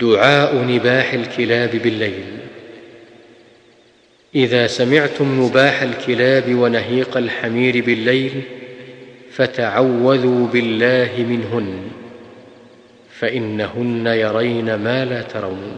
دعاء نباح الكلاب بالليل. إذا سمعتم نباح الكلاب ونهيق الحمير بالليل فتعوذوا بالله منهن فإنهن يرين ما لا ترون.